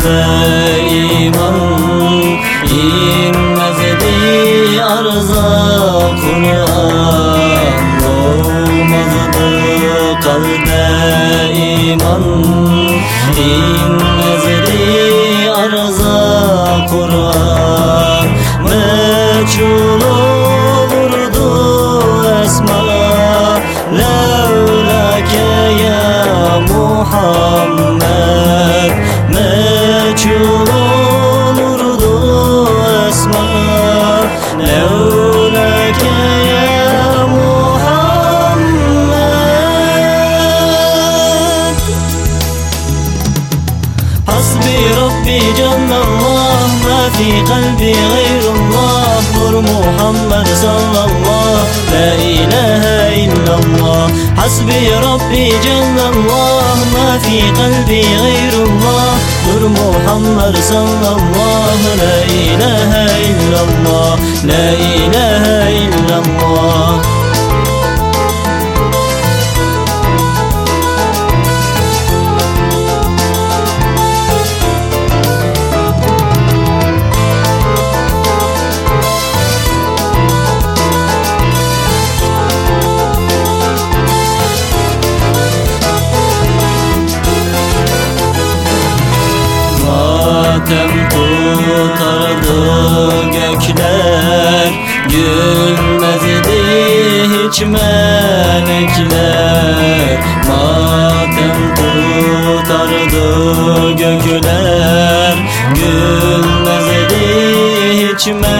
kalbe iman İnmez edi arza Kur'an Doğmazdı kalbe iman İnmez جل الله ما في قلبي غير الله. نور محمد صلى الله. لا إله إلا الله. حسبي ربي جل الله. ما في قلبي غير الله. نور محمد صلى الله. لا إله إلا الله. لا إله إلا gökler Gülmezdi hiç melekler. Matem tutardı gökler Gülmezdi hiç melekler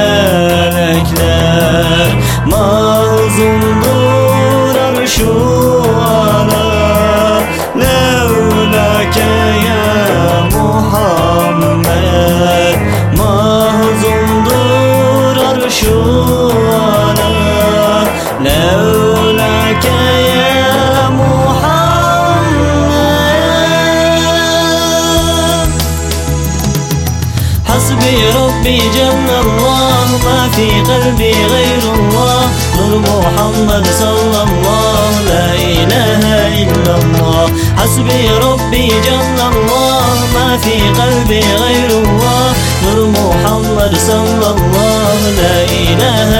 Levlake ya Muhammed حسبي ربي جل الله ما في قلبي غير الله. نور محمد صلى الله لا إله إلا الله. حسبي ربي جل الله ما في قلبي غير الله. نور محمد صلى الله لا إله إلا الله